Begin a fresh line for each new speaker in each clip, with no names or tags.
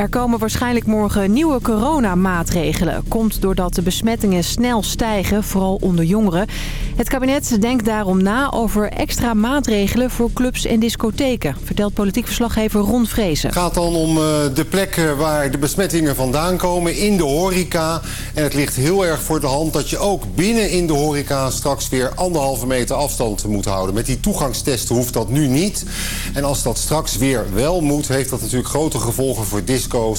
Er komen waarschijnlijk morgen nieuwe coronamaatregelen. Komt doordat de besmettingen snel stijgen, vooral onder jongeren. Het kabinet denkt daarom na over extra maatregelen voor clubs en discotheken. Vertelt politiek verslaggever Ron Vrezen.
Het gaat dan om eh, de plekken waar de besmettingen vandaan komen in de horeca. En het ligt heel erg voor de hand dat je ook binnen in de horeca... straks weer anderhalve meter afstand moet houden. Met die toegangstesten hoeft dat nu niet. En als dat straks weer wel moet, heeft dat natuurlijk grote gevolgen voor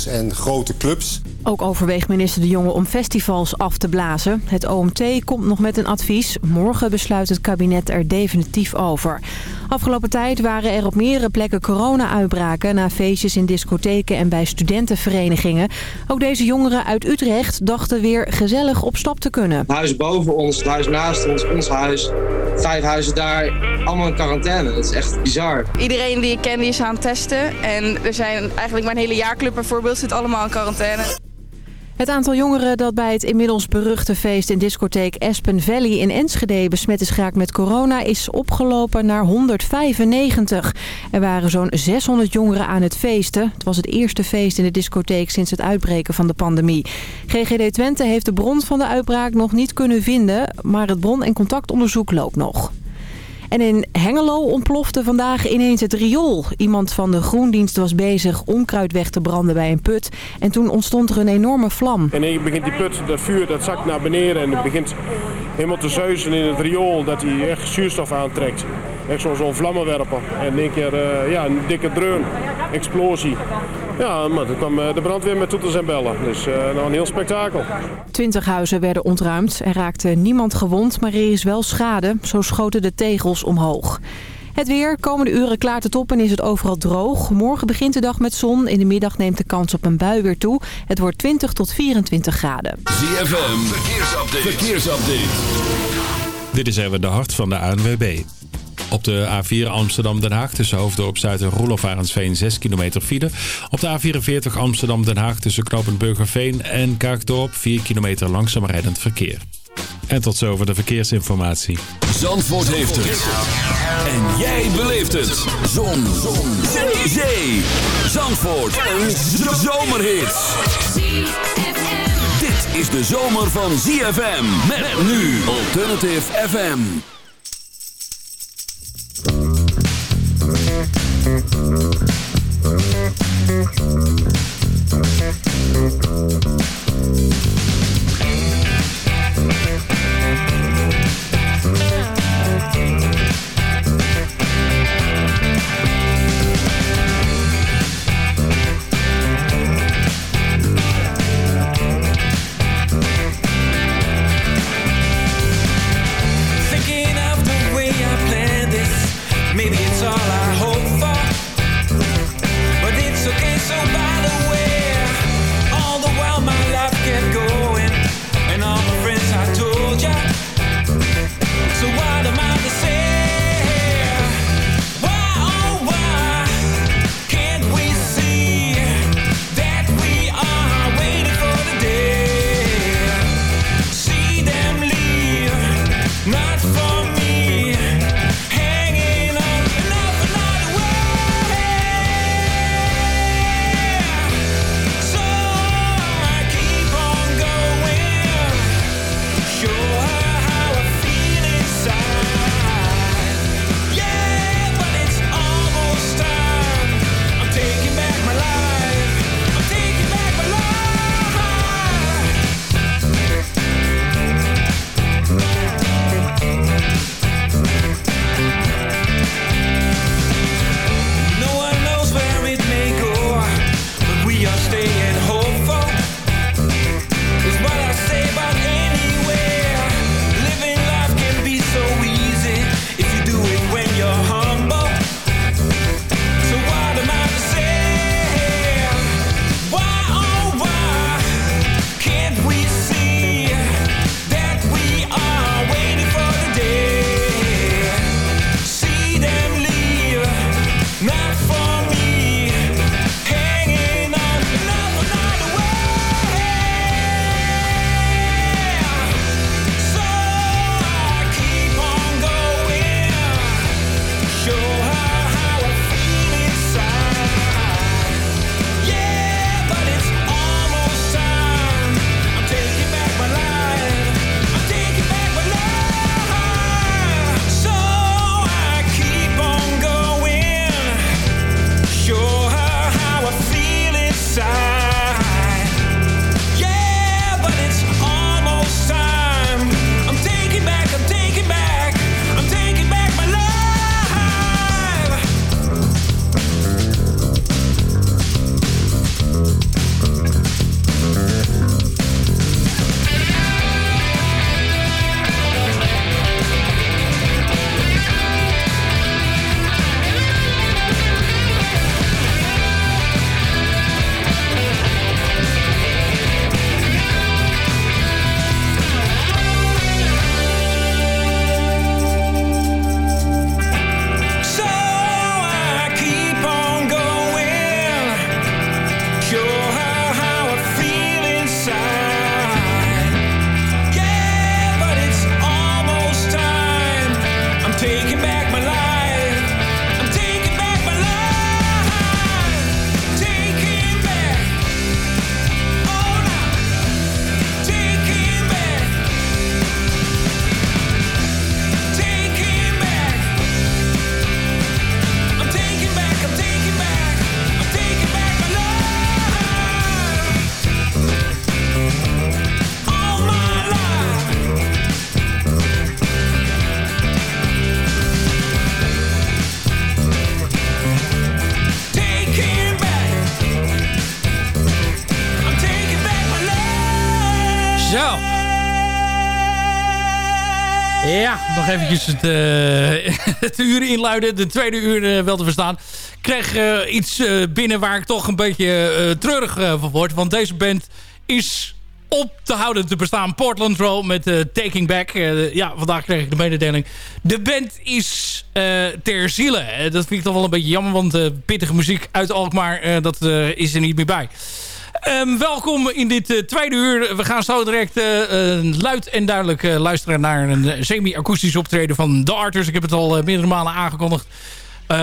en grote clubs.
Ook overweegt minister De Jonge om festivals af te blazen. Het OMT komt nog met een advies. Morgen besluit het kabinet er definitief over. Afgelopen tijd waren er op meerdere plekken corona-uitbraken... na feestjes in discotheken en bij studentenverenigingen. Ook deze jongeren uit Utrecht dachten weer gezellig op stap te kunnen. Het
huis boven ons, het huis naast ons, ons huis. Vijf huizen daar, allemaal in quarantaine. Dat is echt bizar.
Iedereen die ik ken die is aan het testen. En er zijn eigenlijk mijn hele jaarclub bijvoorbeeld zit allemaal in quarantaine.
Het aantal jongeren dat bij het inmiddels beruchte feest in discotheek Aspen Valley in Enschede besmet is geraakt met corona is opgelopen naar 195. Er waren zo'n 600 jongeren aan het feesten. Het was het eerste feest in de discotheek sinds het uitbreken van de pandemie. GGD Twente heeft de bron van de uitbraak nog niet kunnen vinden, maar het bron- en contactonderzoek loopt nog. En in Hengelo ontplofte vandaag ineens het riool. Iemand van de groendienst was bezig onkruid weg te branden bij een put. En toen ontstond er een enorme vlam.
En dan begint die put, dat vuur, dat zakt naar beneden en het begint helemaal te zuizen in het riool. Dat hij echt zuurstof aantrekt. Echt zo'n vlammenwerper. En in één keer uh, ja, een dikke dreun, explosie. Ja, maar toen kwam eh, de brandweer met toeters en bellen. Dus uh, nou een heel spektakel.
Twintig huizen werden ontruimd. Er raakte niemand gewond, maar er is wel schade. Zo schoten de tegels omhoog. Het weer. Komende uren klaart het op en is het overal droog. Morgen begint de dag met zon. In de middag neemt de kans op een bui weer toe. Het wordt 20 tot 24 graden.
ZFM. Verkeersupdate. Verkeersupdate.
Dit is even de hart van de ANWB. Op de A4 Amsterdam-Den Haag tussen Hoofddorp Zuid en Roelof 6 kilometer file. Op de A44 Amsterdam-Den Haag tussen Knopend Burgerveen en Kaagdorp 4 kilometer langzaam rijdend verkeer. En tot zover de verkeersinformatie.
Zandvoort heeft het. En jij beleeft het. Zon. Zon. Zee. Zandvoort. Een zomerhit. Dit is de zomer van ZFM. Met nu Alternative FM.
So
eventjes het, uh, het uur inluiden. De tweede uur uh, wel te verstaan. Ik kreeg uh, iets binnen waar ik toch een beetje treurig van word. Want deze band is op te houden te bestaan. Portland Row met Taking Back. ja, vandaag kreeg ik de mededeling. De band is ter ziele. dat vind ik toch wel een beetje jammer. Want pittige muziek uit Alkmaar, dat is er niet meer bij. Um, welkom in dit uh, tweede uur. We gaan zo direct uh, luid en duidelijk uh, luisteren naar een semi-akoestisch optreden van The Arters. Ik heb het al meerdere malen aangekondigd.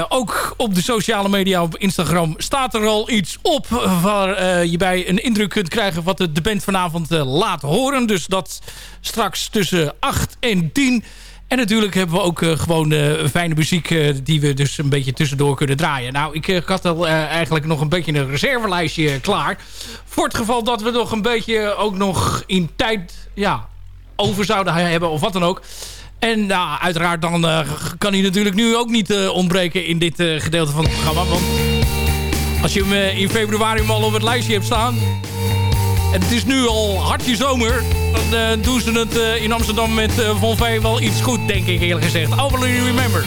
ook op de sociale media, op Instagram, staat er al iets op... waar je bij een indruk kunt krijgen wat de band vanavond laat horen. Dus dat straks tussen 8 en 10... En natuurlijk hebben we ook uh, gewoon uh, fijne muziek uh, die we dus een beetje tussendoor kunnen draaien. Nou, ik had al eigenlijk nog een beetje een reservelijstje klaar. Voor het geval dat we nog een beetje ook nog in tijd ja, over zouden hebben of wat dan ook. En nou, uiteraard dan kan hij natuurlijk nu ook niet ontbreken in dit gedeelte van het programma. Want als je hem in februari al op het lijstje hebt staan... En het is nu al hartje zomer. Dan uh, doen ze het uh, in Amsterdam met uh, Von V wel iets goed, denk ik eerlijk gezegd. Overly Remember.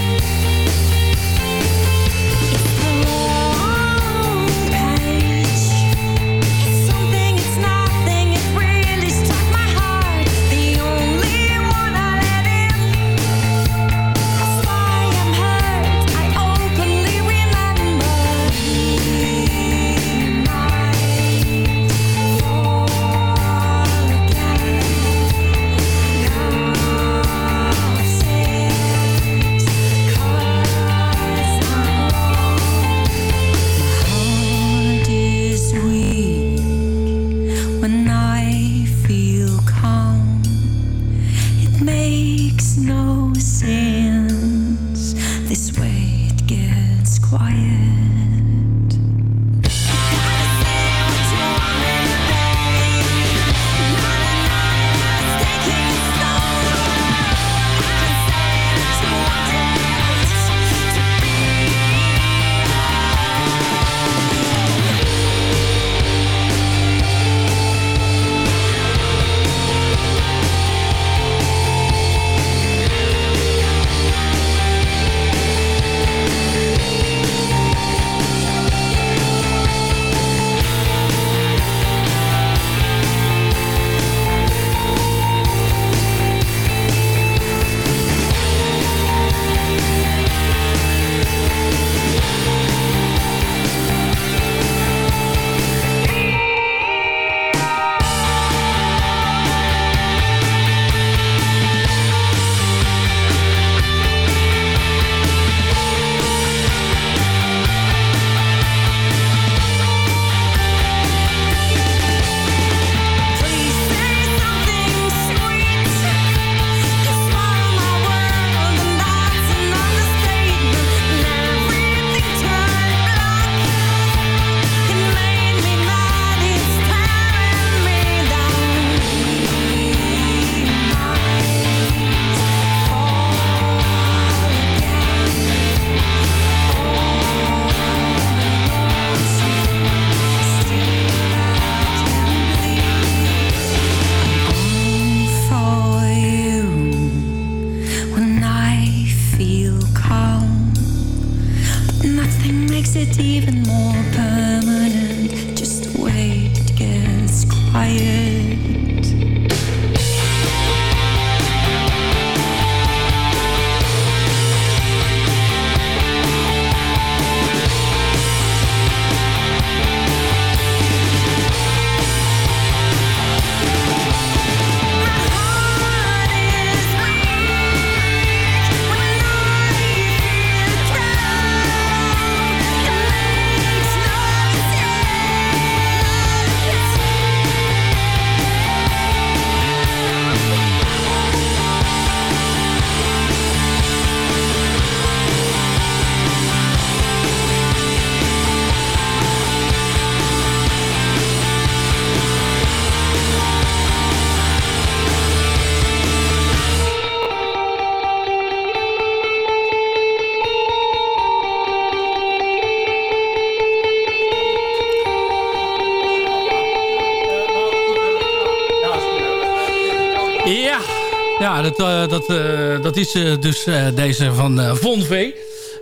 Dat, uh, dat, uh, dat is uh, dus deze van Von V.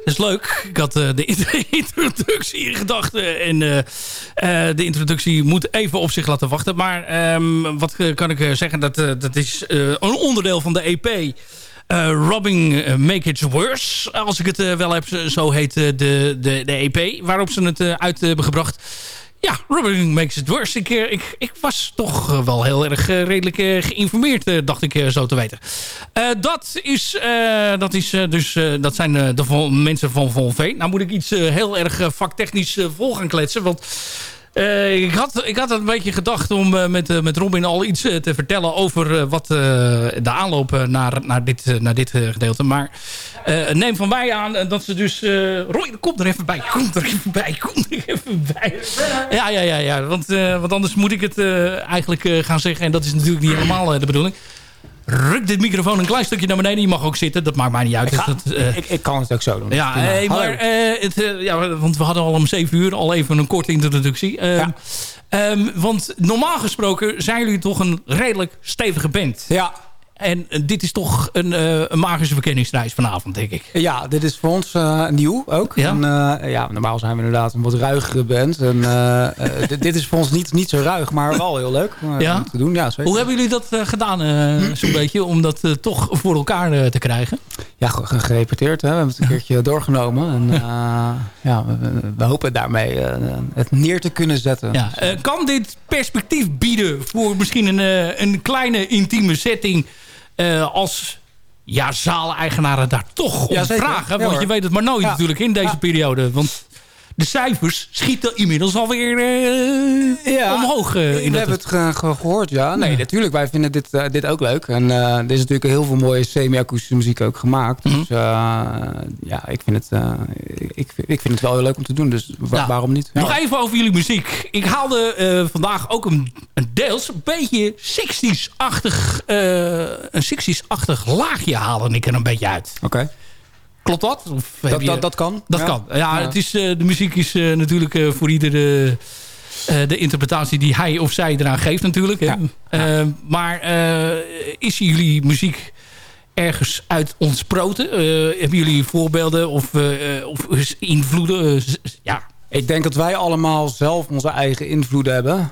Dat is leuk. Ik had de introductie in gedachten. En de introductie moet even op zich laten wachten. Maar um, wat kan ik zeggen? Dat, dat is een onderdeel van de EP. Robbing Make It Worse. Als ik het wel heb, zo heet de, de, de EP. Waarop ze het uit hebben gebracht. Ja, Rubbing Makes It Worse. Ik, eh, ik, ik was toch eh, wel heel erg uh, redelijk geïnformeerd, dacht ik zo te weten. dat, is, dat, is, dus, dat zijn de mensen van Von V. Nou moet ik iets heel erg vaktechnisch vol gaan kletsen. Want uh, ik, had, ik had een beetje gedacht om uh, met, uh, met Robin al iets te vertellen over wat de aanloop naar, naar dit, naar dit gedeelte. Maar neem van mij aan dat ze dus... Roy, kom er even bij, kom er even bij, kom er even bij. Ja, ja, ja, ja want, want anders moet ik het eigenlijk gaan zeggen. En dat is natuurlijk niet helemaal de bedoeling ruk dit microfoon een klein stukje naar beneden. Je mag ook zitten, dat maakt mij niet uit.
Ik,
dat,
uh, ik, ik, kan het ook zo doen.
Ja, hey, maar, uh, het, uh, ja, want we hadden al om 7 uur al even een korte introductie. Ja. Um, want normaal gesproken zijn jullie toch een redelijk stevige band.
Ja.
En dit is toch een, uh, een magische verkenningsreis vanavond, denk ik.
Ja, dit is voor ons uh, nieuw ook. Ja? En, ja, normaal zijn we inderdaad een wat ruigere band. En, dit, dit, is voor ons niet, niet zo ruig, maar wel heel leuk
ja?
om te doen. Ja,
Hoe hebben jullie dat gedaan, zo'n beetje, om dat toch voor elkaar te krijgen?
Ja, gerepeteerd. Hè? We hebben het een keertje doorgenomen. En ja, we, we, hopen daarmee het neer te kunnen zetten.
Ja. kan dit perspectief bieden voor misschien een, een kleine intieme setting... Uh, als ja, zaaleigenaren daar toch om ja, vragen. Want je weet het maar nooit ja. natuurlijk in deze periode. Want de cijfers schieten inmiddels alweer uh, ja, omhoog. Uh,
we hebben het ge ge gehoord, ja. Nee, natuurlijk. Wij vinden dit, uh, dit ook leuk. En er is natuurlijk heel veel mooie semi-akoestische muziek ook gemaakt. Dus mm -hmm. ja, ik vind, het, ik, ik vind het wel heel leuk om te doen. Dus wa waarom niet?
Nog even over jullie muziek. Ik haalde vandaag ook een, een deels een beetje 60s-achtig een 60s-achtig laagje haalde ik er een beetje uit.
Oké. Okay.
Klopt dat?
Of dat,
je...
dat, dat kan.
Dat
ja.
kan. Ja, ja. Het is, uh, de muziek is uh, natuurlijk uh, voor iedere de interpretatie die hij of zij eraan geeft natuurlijk. Ja. Maar is jullie muziek ergens uit ontsproten? hebben jullie voorbeelden of, of invloeden? ja.
Ik denk dat wij allemaal zelf onze eigen invloeden hebben.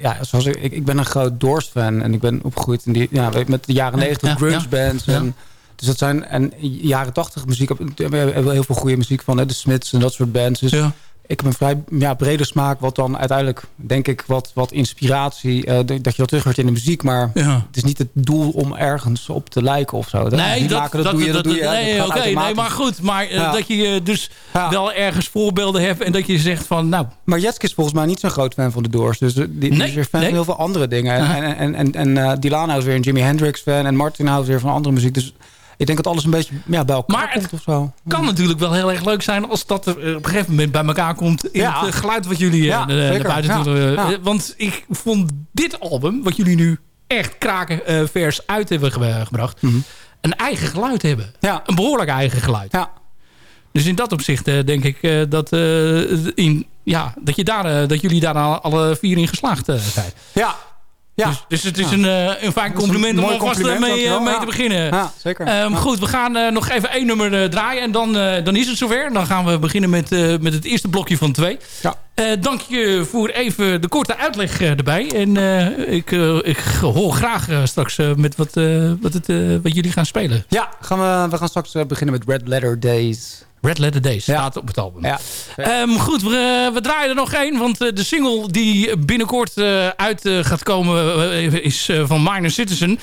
ja, zoals ik, ik ben een groot Doors fan en ik ben opgegroeid in die, ja, met de jaren negentig ja, grunge bands. En, dus dat zijn, en jaren tachtig muziek, we hebben heel veel goede muziek van, hè, de Smiths en dat soort bands. Dus ja. ik heb een vrij ja, brede smaak, wat dan uiteindelijk, denk ik, wat, wat inspiratie, uh, dat je dat terug in de muziek. Maar ja. het is niet het doel om ergens op te lijken of zo.
Dat, nee, dat, maken, dat, dat, doe je, dat, doe je. Nee, oké, okay, nee, maar goed. Maar uh, dat je dus wel ergens voorbeelden hebt en dat je zegt van, nou...
Maar Jetske is volgens mij niet zo'n groot fan van de Doors. Dus die, die nee, is weer fan nee. van heel veel andere dingen. -huh. En, en, en, en uh, is weer een Jimi Hendrix fan en Martin houdt weer van andere muziek. Dus ik denk dat alles een beetje ja, bij elkaar
maar
komt of zo.
kan natuurlijk wel heel erg leuk zijn als dat er op een gegeven moment bij elkaar komt. In ja. het geluid wat jullie ja, uh, naar buiten doen. Ja. Want ik vond dit album, wat jullie nu echt kraken uh, vers uit hebben ge gebracht. Mm -hmm. Een eigen geluid hebben.
Ja.
Een behoorlijk eigen geluid.
Ja.
Dus in dat opzicht uh, denk ik uh, dat, uh, in, ja, dat, je daar, dat jullie daar alle vier in geslaagd zijn.
Ja, ja.
Dus, dus het is ja. een, uh, een fijn compliment een om alvast mee, uh, mee te beginnen.
Ja, zeker.
Um,
ja.
Goed, we gaan uh, nog even één nummer draaien en dan, dan is het zover. Dan gaan we beginnen met, met het eerste blokje van twee.
Ja.
dank je voor even de korte uitleg erbij. En ik, ik hoor graag straks met wat, wat, het, wat jullie gaan spelen.
Ja, gaan we, we gaan straks beginnen met Red Letter Days.
Red Letter Days staat op het album. Um, goed, we, we, draaien er nog één. Want uh, de single die binnenkort uh, uit uh, gaat komen is van Minor Citizen.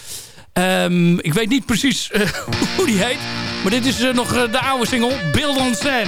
Um, ik weet niet precies hoe die heet. Maar dit is nog de oude single, Build on Sand.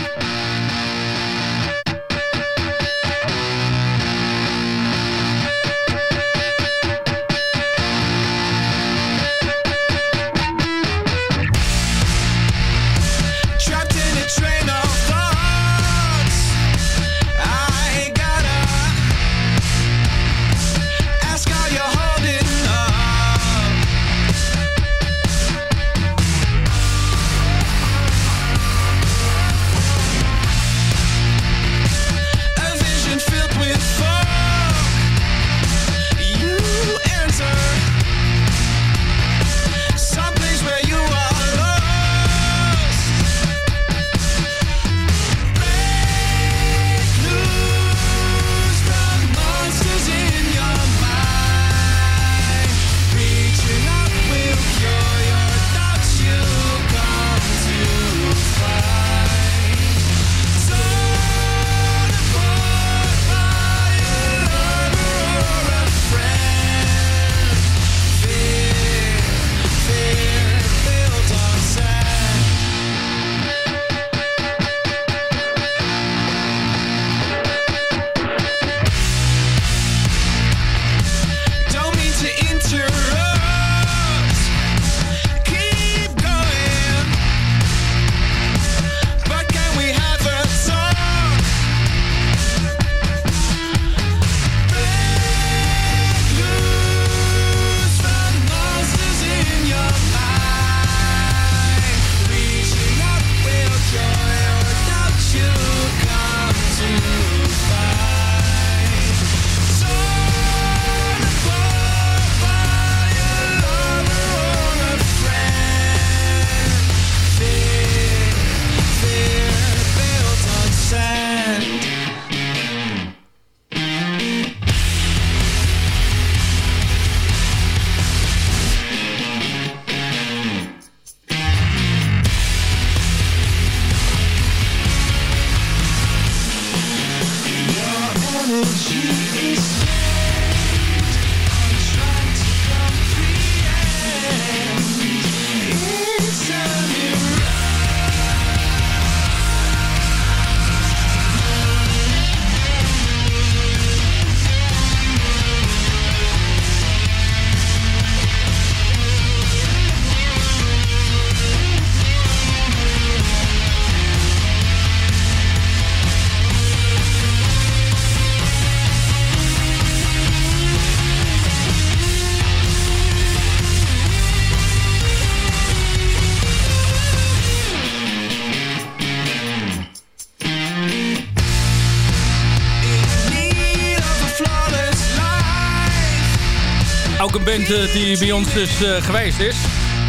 Band die bij ons dus uh, geweest is.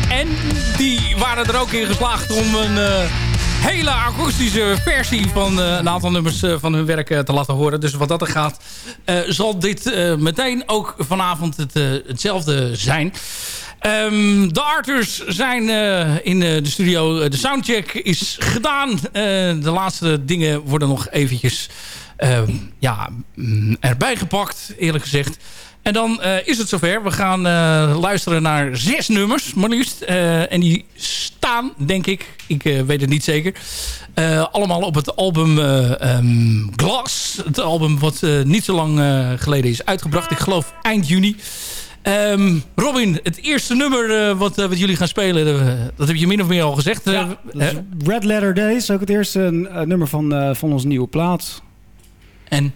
En die waren er ook in geslaagd om een uh, hele akoestische versie van een aantal nummers van hun werk te laten horen. Dus wat dat er gaat, zal dit meteen ook vanavond het, hetzelfde zijn. Um, de Arthurs zijn in de studio. De soundcheck is gedaan. de laatste dingen worden nog eventjes ehm, ja, mm, erbij gepakt, eerlijk gezegd. En dan uh, is het zover. We gaan uh, luisteren naar zes nummers, maar liefst. Uh, en die staan, denk ik, ik weet het niet zeker... allemaal op het album um, Glass. Het album wat niet zo lang geleden is uitgebracht. Ik geloof eind juni. Um, Robin, het eerste nummer wat, wat jullie gaan spelen... dat heb je min of meer al gezegd.
Ja, Red Letter Days, ook het eerste nummer van, van onze nieuwe plaat.
En...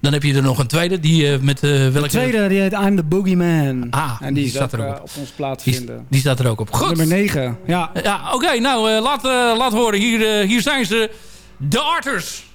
Dan heb je er nog een tweede. Die, uh, met, uh, welke... De
tweede die heet I'm the Boogeyman.
Ah,
en die, die staat er ook op. op ons plaat
die,
vinden.
Die staat er ook op. Goed.
Nummer 9. Ja,
ja oké. Okay, nou, uh, laat, laat horen. Hier, hier zijn ze. De Arters.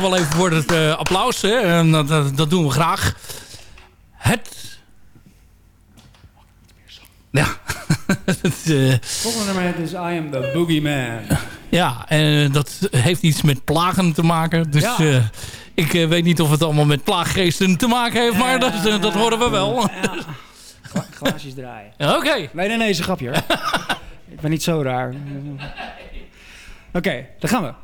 Wel even voor het applaus. Hè. En dat, dat, doen we graag. Het... Ja.
het, Volgende nummer is I Am The Boogeyman.
Ja, en dat heeft iets met plagen te maken. Dus ja. ik weet niet of het allemaal met plaaggeesten te maken heeft. Maar dat, dat horen we wel. Ja.
glaasjes draaien.
Oké. Okay.
Nee, nee, nee, is een grapje hoor. ik ben niet zo raar. Oké, okay, dan gaan we.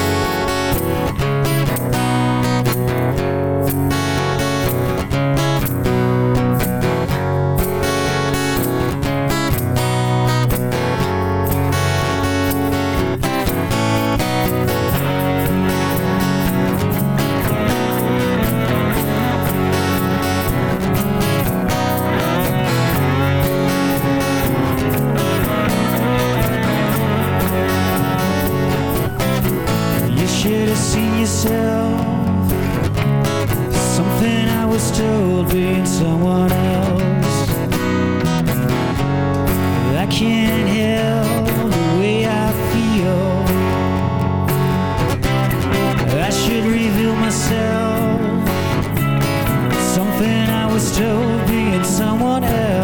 was still being someone else.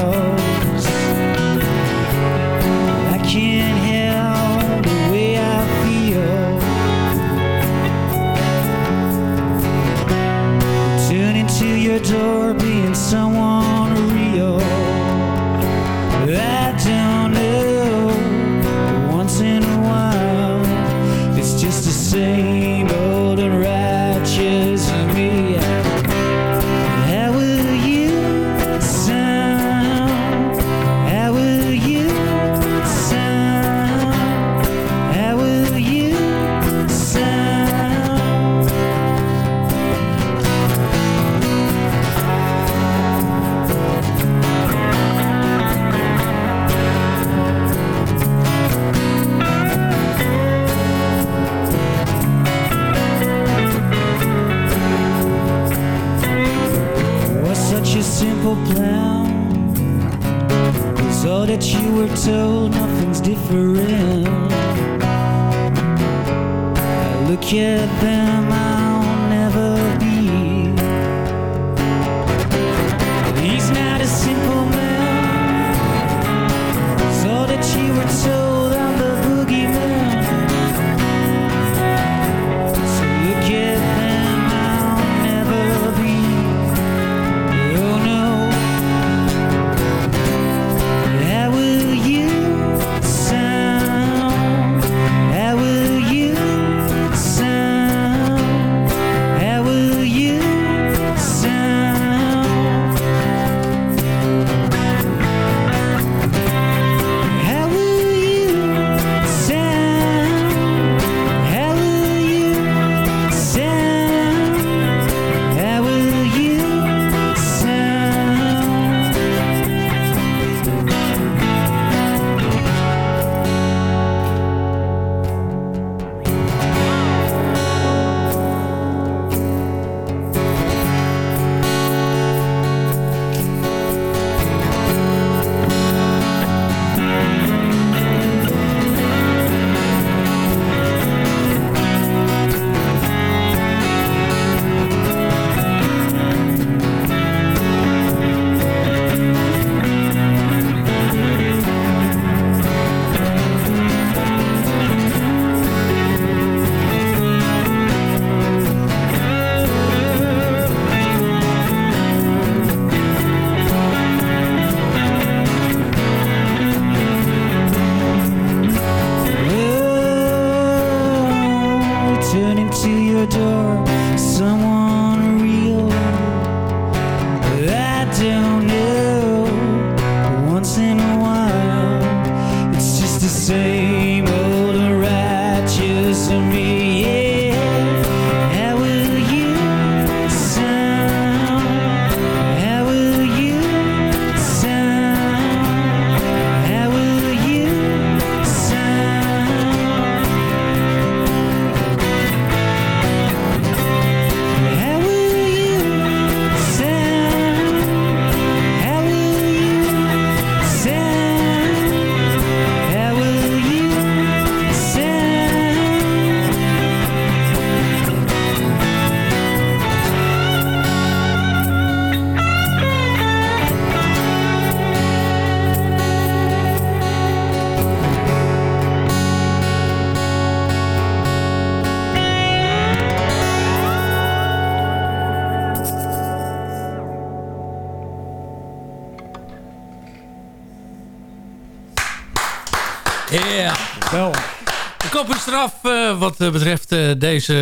Is eraf uh, wat betreft uh, deze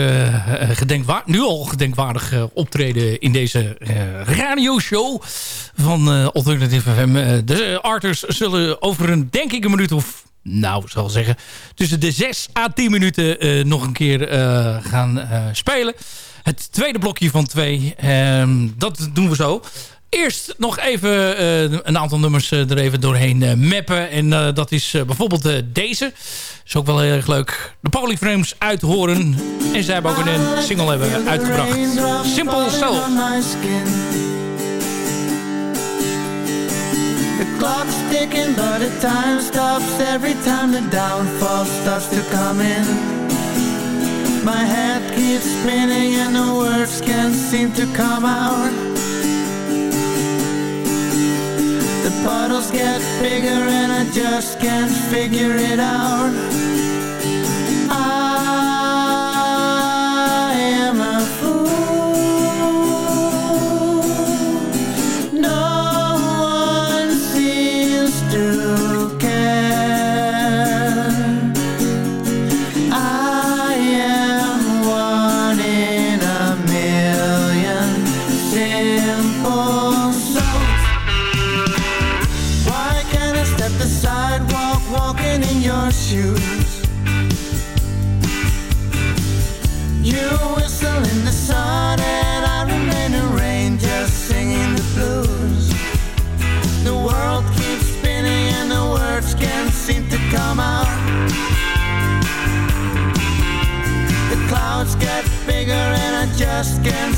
uh, nu al gedenkwaardig optreden in deze radioshow van Alternative FM. de arters zullen over een, denk ik, een minuut of, nou, zal zeggen, tussen de 6 à 10 minuten nog een keer gaan spelen. Het tweede blokje van twee, ehm, dat doen we zo. Eerst nog even uh, een aantal nummers uh, er even doorheen uh, mappen. En dat is bijvoorbeeld deze. Is ook wel heel erg leuk. De Polyframes uithoren. En zij hebben ook een single hebben uitgebracht. Simple Soul. The clock's ticking but the time stops every time the downfall starts to come in. My head keeps spinning and the words can't seem to come out. The puddles get bigger and I just can't figure it out again.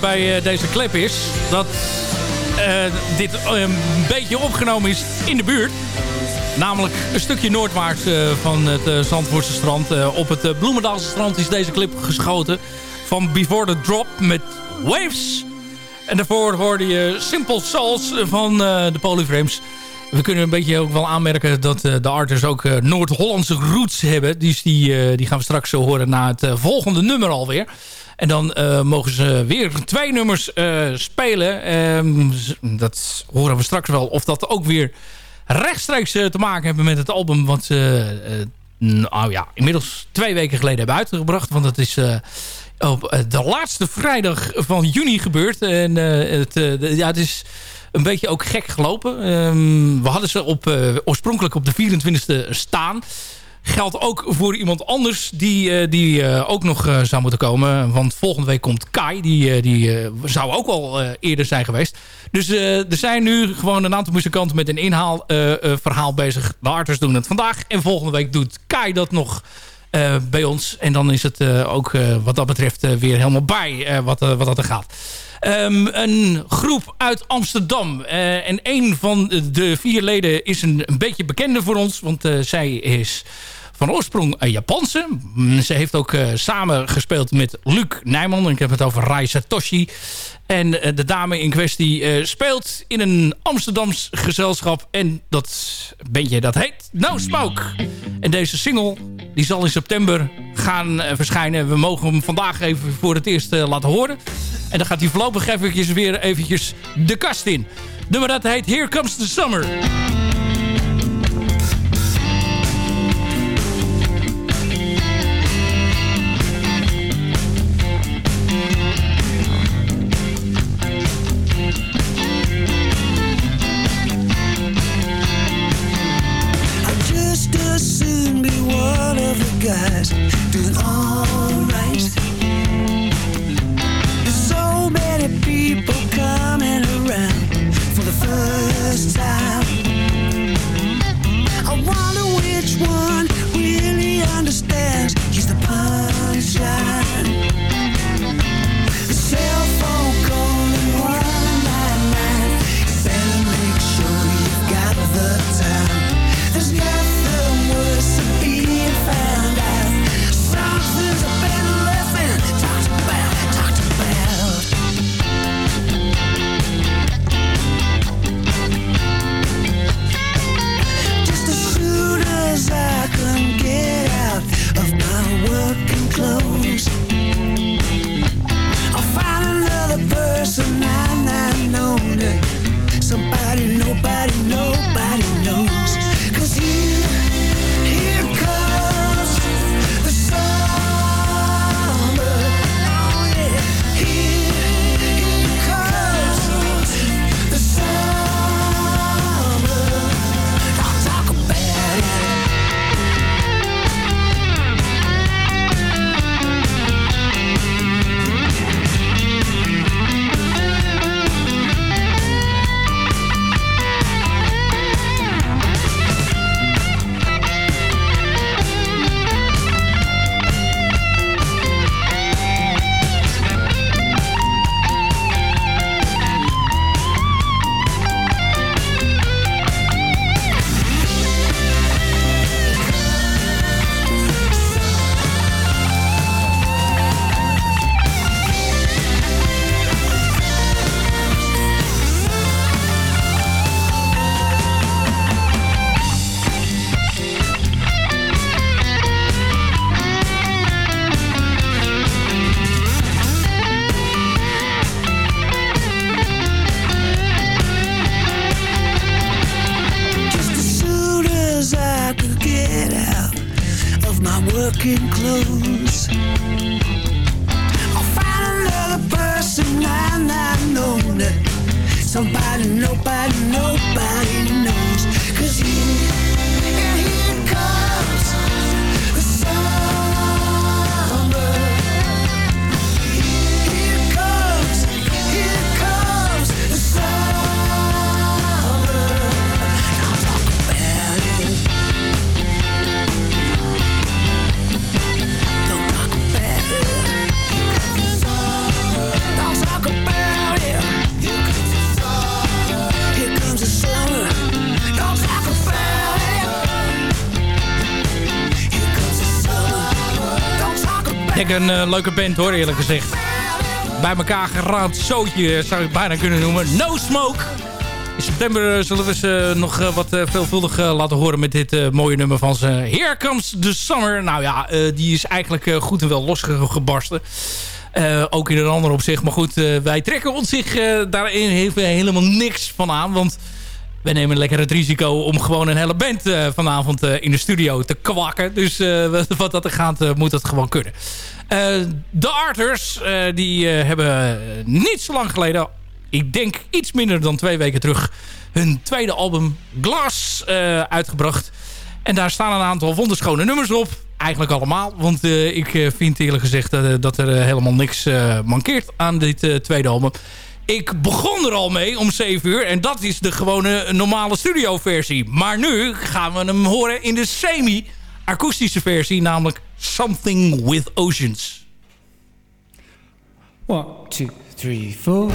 Bij eh, deze clip is... dat uh, dit een beetje opgenomen is in de buurt. Namelijk een stukje noordwaarts van het Zandvoortse strand. op het Bloemendaalse strand is deze clip geschoten. Van Before the Drop met Waves. En daarvoor hoorde je Simple Souls van de Polyframes. We kunnen een beetje ook wel aanmerken dat de artists ook Noord-Hollandse roots hebben. Dus die, die gaan we straks horen na het volgende nummer alweer. En dan uh, mogen ze weer twee nummers uh, spelen. Um, dat horen we straks wel. Of dat ook weer rechtstreeks uh, te maken hebben met het album... wat ze nou ja, inmiddels twee weken geleden hebben uitgebracht. Want dat is op de laatste vrijdag van juni gebeurd. En het, ja, het is een beetje ook gek gelopen. Um, we hadden ze op, oorspronkelijk op de 24e staan geldt ook voor iemand anders die, uh, die uh, ook nog uh, zou moeten komen. Want volgende week komt Kai. Die, die zou ook al eerder zijn geweest. Dus er zijn nu gewoon een aantal muzikanten met een inhaalverhaal bezig. De arters doen het vandaag. En volgende week doet Kai dat nog bij ons. En dan is het ook wat dat betreft weer helemaal bij wat, wat dat er gaat. Um, een groep uit Amsterdam. Uh, en een van de vier leden is een, beetje bekende voor ons. Want uh, zij is van oorsprong een Japanse. Mm, ze heeft ook uh, samen gespeeld met Luc Nijman. Ik heb het over Rai Satoshi. En de dame in kwestie speelt in een Amsterdams gezelschap. En dat bandje dat heet No Smoke. En deze single die zal in september gaan verschijnen. We mogen hem vandaag even voor het eerst laten horen. En dan gaat hij voorlopig eventjes weer eventjes de kast in. Nummer dat heet Here Comes the Summer. Een eh, leuke band hoor, eerlijk gezegd. Bij elkaar geraamd zootje zou ik bijna kunnen noemen. No Smoke. In september eh, zullen we ze nog eh, wat veelvuldig laten horen met dit mooie nummer van ze. Here Comes the Summer. Nou ja, die is eigenlijk goed en wel losgebarsten. Ook in een ander opzicht. Maar goed, wij trekken ons zich daarin helemaal niks van aan. Want wij nemen lekker het risico om gewoon een hele band vanavond in de studio te kwakken. Dus wat, dat er gaat, moet dat gewoon kunnen. Eh, de Arters, eh, die eh, hebben niet zo lang geleden... ik denk iets minder dan twee weken terug... hun tweede album Glass uitgebracht. En daar staan een aantal wonderschone nummers op. Eigenlijk allemaal. Want ik vind eerlijk gezegd dat er helemaal niks mankeert aan dit tweede album. Ik begon er al mee om 7 uur. En dat is de gewone normale studioversie. Maar nu gaan we hem horen in de semi-akoestische versie. Namelijk Something with Oceans.
One, two, three, four.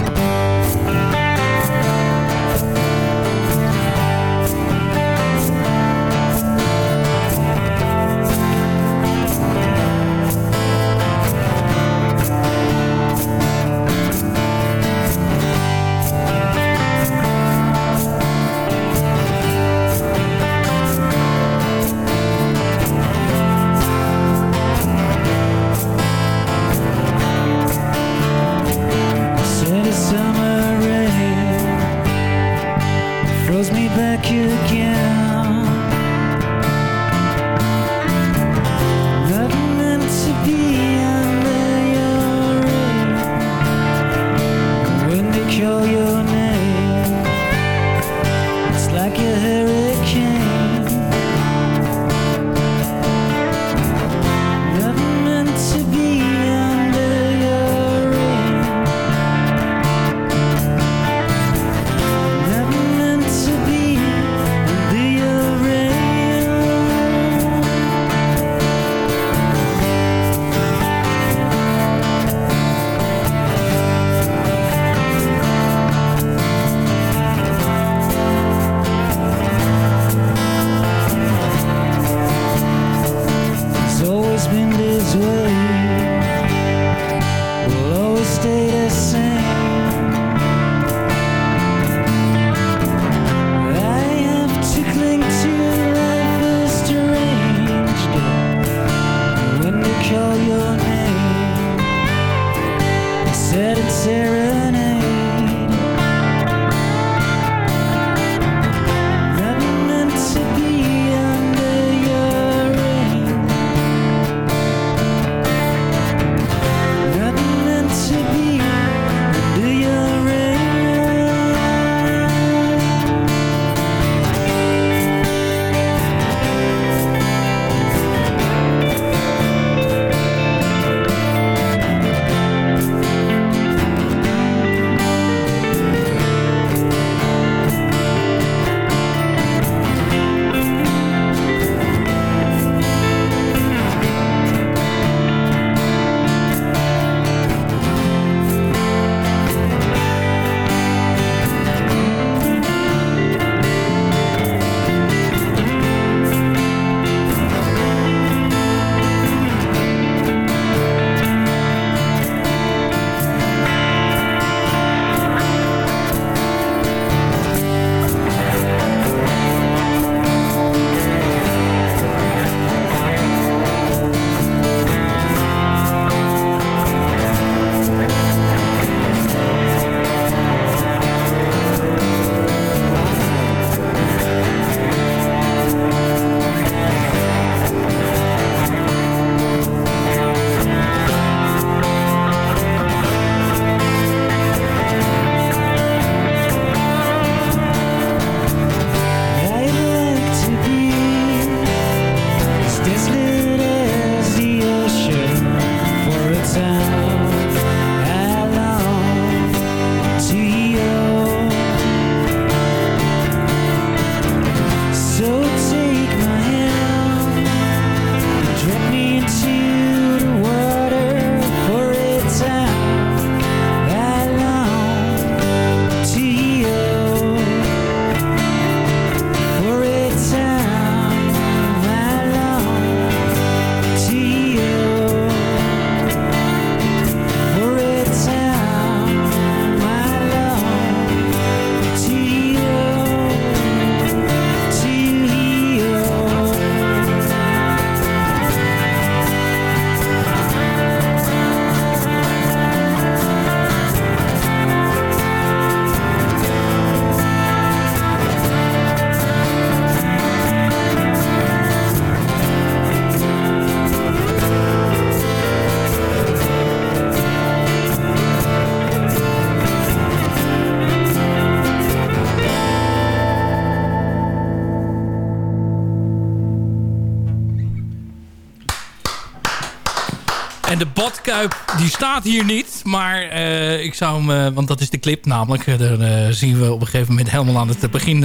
Die staat hier niet. Maar eh, ik zou hem, eh, want dat is de clip namelijk. Uh, daar zien we op een gegeven moment helemaal aan het begin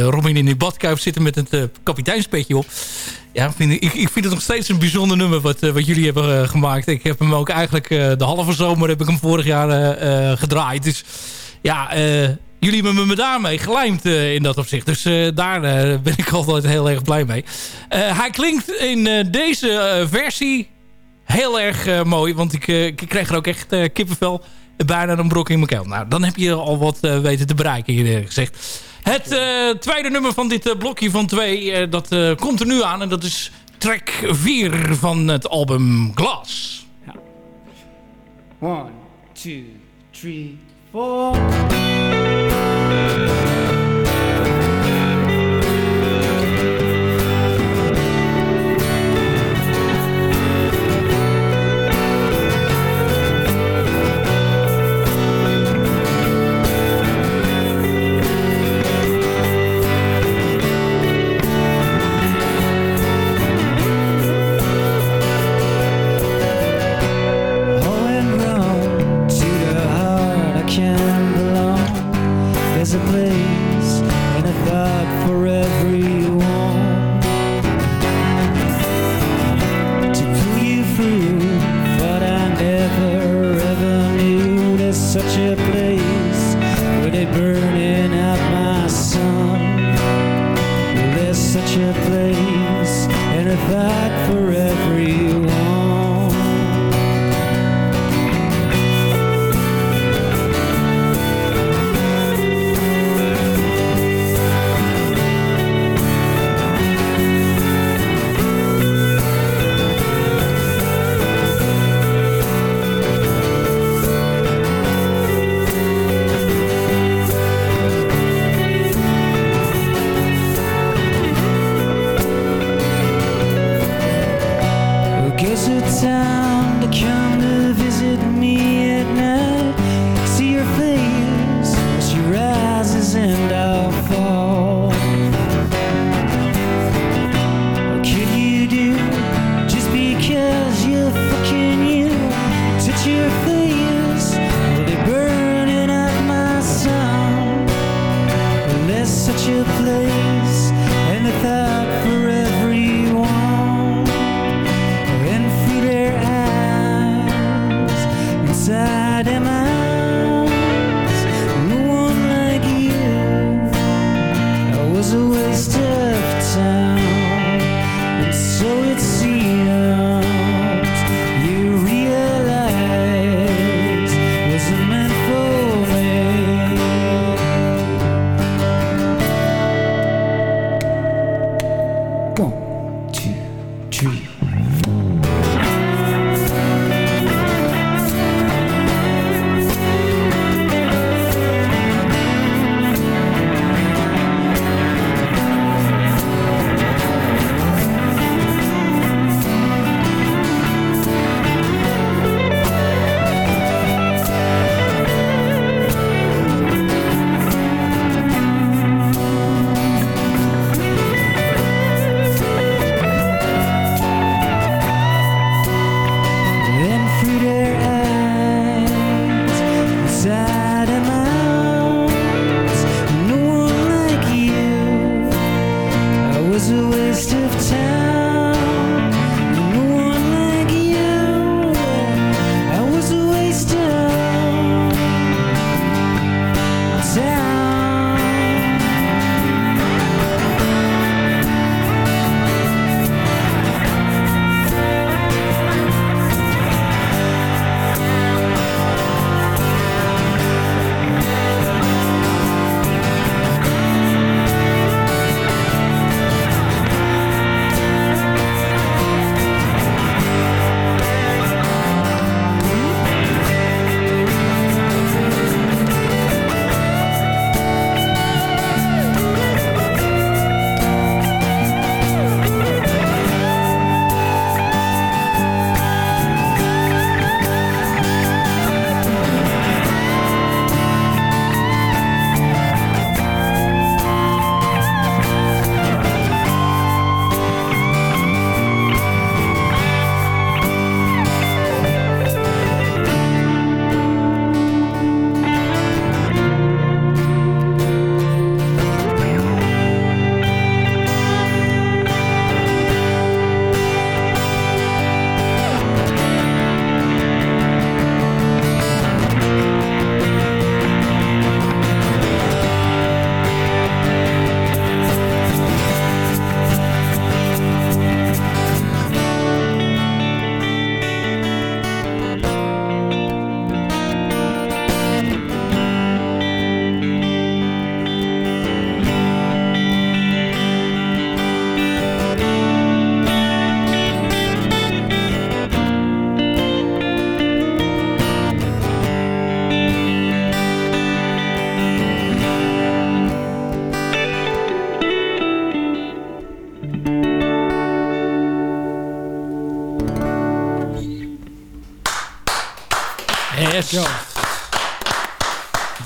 Robin in die badkuip zitten met het kapiteinspetje op. Ja, vind ik, ik vind het nog steeds een bijzonder nummer wat, wat jullie hebben gemaakt. Ik heb hem ook eigenlijk de halve zomer heb ik hem vorig jaar gedraaid. Dus ja, jullie hebben me daarmee gelijmd in dat opzicht. Dus daar ben ik altijd heel erg blij mee. hij klinkt in deze versie heel erg uh, mooi. Want ik, uh, ik kreeg er ook echt uh, kippenvel. Bijna een brok in mijn keel. Nou, dan heb je al wat weten te bereiken, eerlijk gezegd. Het tweede nummer van dit blokje van twee, dat komt er nu aan. En dat is track 4 van het album Glass. Ja.
One, two, three, four.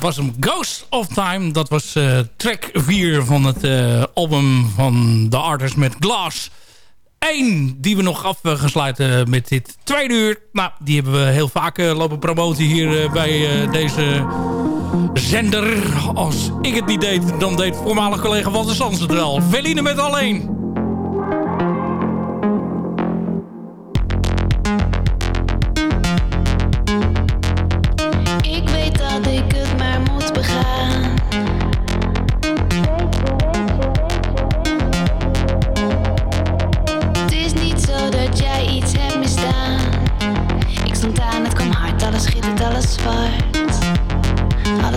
Was een Ghost of Time. Dat was eh, track 4 van het eh, album van de artist met Glass. Eén die we nog af gaan sluiten met dit tweede uur. Nou, die hebben we heel vaak eh, lopen promoten hier eh, bij eh, deze zender. Als ik het niet deed, dan deed voormalig collega Walter Sans het wel. Veline met alleen.